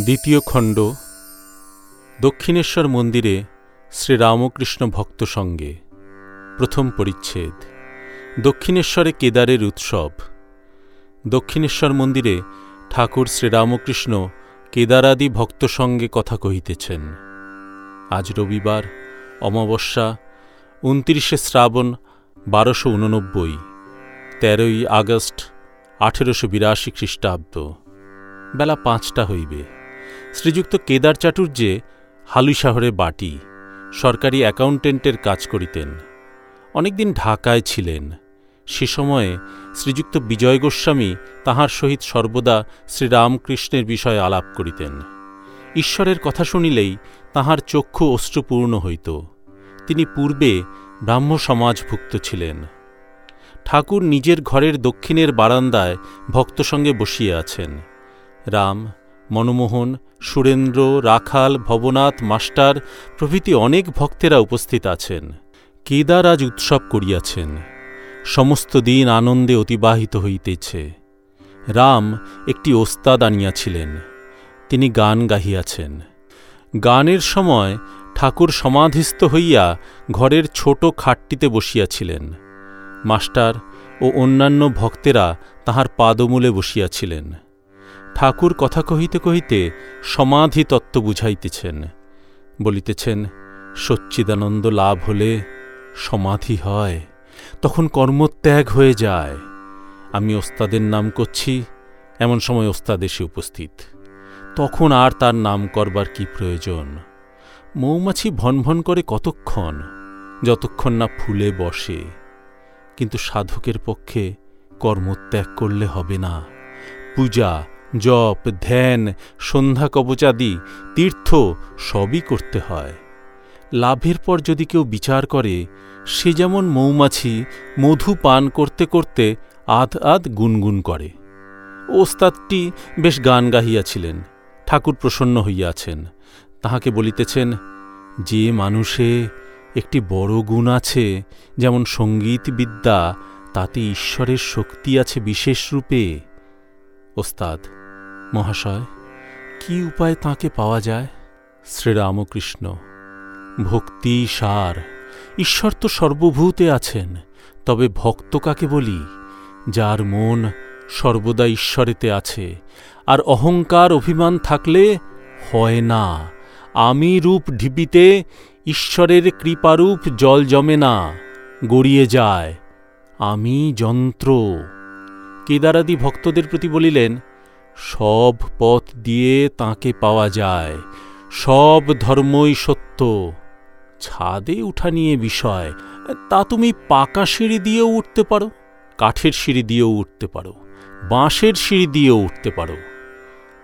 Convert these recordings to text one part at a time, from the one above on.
দ্বিতীয় খণ্ড, দক্ষিণেশ্বর মন্দিরে শ্রীরামকৃষ্ণ ভক্ত সঙ্গে। প্রথম পরিচ্ছেদ, দক্ষিণেশ্বরে কেদারের উৎসব। দক্ষিণেশ্বর মন্দিরে ঠাকুর শ্রীরামকৃষ্ণ কেদারাদি ভক্ত সঙ্গে কথা কহিতেছেন। আজ রবিবার, অমাবস্যা, উনত্রিশে শ্রাবণ, বারোশো উননব্বই, তেরোই আগস্ট, আঠেরোশো বিরাশি খ্রিস্টাব্দ। বেলা পাঁচটা হইবে। শ্রীযুক্ত কেদার চাটুর্যে হালুই বাটি, সরকারি অ্যাকাউন্টেন্টের কাজ করিতেন। অনেকদিন ঢাকায় ছিলেন। সে সময়ে শ্রীযুক্ত বিজয় গোস্বামী তাহার সহিত সর্বদা শ্রীরামকৃষ্ণের বিষয়ে আলাপ করিতেন। ঈশ্বরের কথা শুনিলেই তাহার চক্ষু অশ্রুপূর্ণ হইত। তিনি পূর্বে ব্রাহ্ম সমাজভুক্ত ছিলেন। ঠাকুর নিজের ঘরের দক্ষিণের বারান্দায় ভক্ত সঙ্গে বসিয়ে আছেন। রাম মনমোহন, সুরেন্দ্র, রাখাল, ভবনাথ, মাস্টার প্রভৃতি অনেক ভক্তেরা উপস্থিত আছেন। কেদার আজ উৎসব করিয়াছেন। সমস্ত দিন আনন্দে অতিবাহিত হইতেছে। রাম একটি ওস্তাদ আনিয়াছিলেন। তিনি গান গাহিয়াছেন। গানের সময় ঠাকুর সমাধিস্থ হইয়া ঘরের ছোট খাটটিতে বসিয়াছিলেন। মাস্টার ও অন্যান্য ভক্তেরা তাহার পাদমূলে বসিয়াছিলেন। ঠাকুর কথা কহিতে কহিতে সমাধি তত্ত্ব বুঝাইতেছেন। বলিতেছেন, সচ্চিদানন্দ লাভ হলে সমাধি হয়, তখন কর্মত্যাগ হয়ে যায়। আমি ওস্তাদের নাম করছি, এমন সময় ওস্তাদ এসে উপস্থিত। তখন আর তার নাম করবার কি প্রয়োজন? মৌমাছি ভনভন করে কতক্ষণ? যতক্ষণ না ফুলে বসে। কিন্তু সাধকের পক্ষে কর্মত্যাগ করলে হবে না। পূজা জপ, ধ্যান, সন্ধ্যা কবচাদি, তীর্থ সবই করতে হয়। লাভের পর যদি কেউ বিচার করে, সে যেমন মৌমাছি, মধু পান করতে করতে আধ আধ গুনগুন করে। ওস্তাদটি বেশ গান গাহিয়াছিলেন, ঠাকুর প্রসন্ন হইয়াছেন। তাহাকে বলিতেছেন, যে মানুষে, একটি বড় গুণ আছে, যেমন সংগীত বিদ্যা, তাতে ঈশ্বরের শক্তি আছে বিশেষ রূপে। ওস্তাদ মহাশয়, কি উপায় তাকে পাওয়া যায়? শ্রীরামকৃষ্ণ, ভক্তি সার, ঈশ্বর তো সর্বভূতে আছেন, তবে ভক্ত কাকে বলি? যার মন সর্বদা ঈশ্বরেতে আছে, আর অহংকার অভিমান থাকলে হয় না। আমি রূপ ঢিপিতে, ঈশ্বরের কৃপারূপ জল জমে না, গড়িয়ে যায়। আমি যন্ত্র। কেদারাদি ভক্তদের প্রতি বলিলেন সব পথ দিয়ে তাকে পাওয়া যায়। সব ধর্মই সত্য। ছাদে উঠা নিয়ে বিষয়, তা তুমি পাকা সিঁড়ি দিয়েও উঠতে পারো, কাঠের সিঁড়ি দিয়েও উঠতে পারো, বাঁশের সিঁড়ি দিয়েও উঠতে পারো।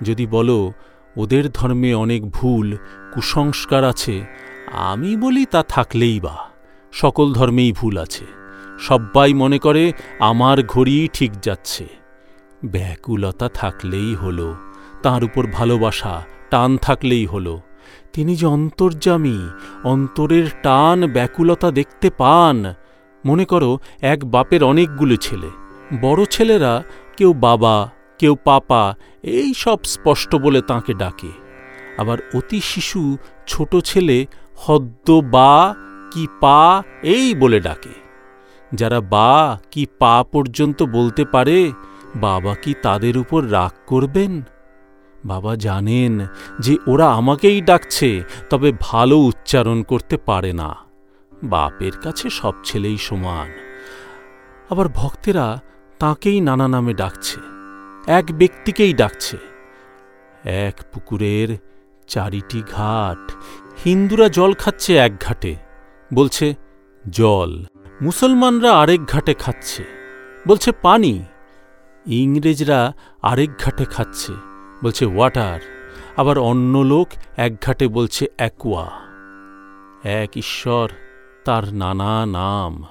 যদি বলো, ওদের ধর্মে অনেক ভুল, কুসংস্কার আছে, আমি বলি তা থাকলেই বা, সকল ধর্মেই ভুল আছে। সব্বাই মনে করে, আমার ঘড়িই ঠিক যাচ্ছে। ব্যাকুলতা থাকলেই হল, তার উপর ভালোবাসা, টান থাকলেই হল। তিনি যে অন্তর্জামী অন্তরের টান ব্যাকুলতা দেখতে পান। মনে করো, এক বাপের অনেকগুলো ছেলে। বড় ছেলেরা কেউ বাবা, কেউ পাপা, এই সব স্পষ্ট বলে তাকে ডাকে। আবার অতি শিশু, ছোট ছেলে, হদ্দ বা, কি পা, এই বলে ডাকে। যারা বা, কি পা পর্যন্ত বলতে পারে বাবা কি তাদের উপর রাগ করবেন? বাবা জানেন যে ওরা আমাকেই ডাকছে, তবে ভালো উচ্চারণ করতে পারে না। বাপের কাছে সব ছেলেই সমান। আবার ভক্তেরা তাকেই নানা নামে ডাকছে। এক ব্যক্তিকেই ডাকছে। এক পুকুরের চারিটি ঘাট। হিন্দুরা জল খাচ্ছে এক ঘাটে। বলছে, জল। মুসলমানরা আরেক ঘাটে খাচ্ছে। বলছে, পানি। ইংরেজরা আরেক ঘাটে খাচ্ছে, বলছে ওয়াটার আবার অন্য লোক এক ঘাটে বলছে অ্যাকোয়া এক ঈশ্বর তার নানা নাম।